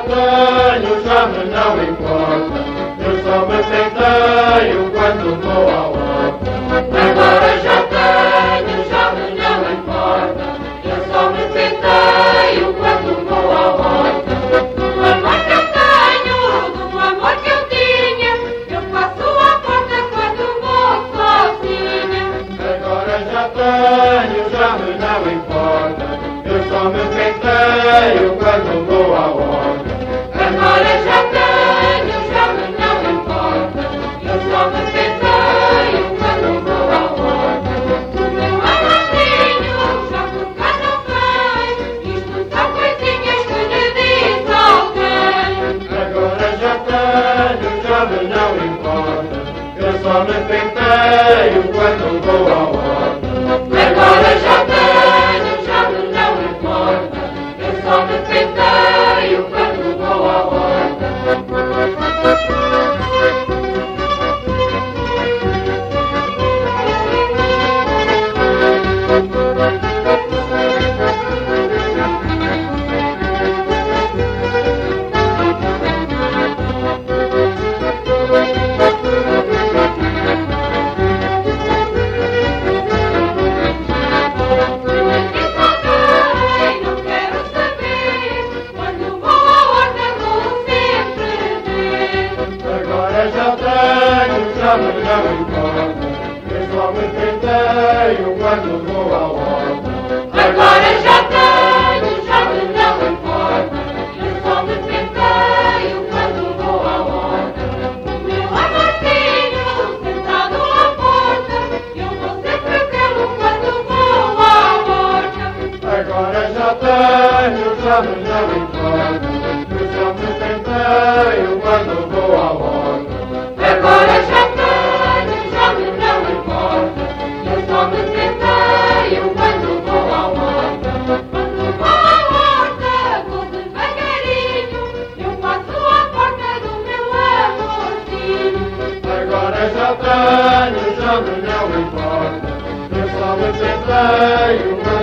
importa, já me não importa. Eu só me aceitei quando vou à horta. Agora já tenho, já me não importa. Eu só me aceitei quando vou à horta. Do amor que eu tenho, do amor que eu tinha, eu passo à porta quando vou sozinha. Agora já tenho, já me não importa. Importa. Eu só me penteio quando vou à horta. Agora já Eu vou. Agora já tenho, me não importa. Eu só me penteio quando vou à horta. O meu amorzinho sentado à porta. Eu vou sempre vê-lo quando vou à horta. Agora já tenho, já me não Agora já tenho, já me não importa. Eu só me penteio quando vou à horta. Agora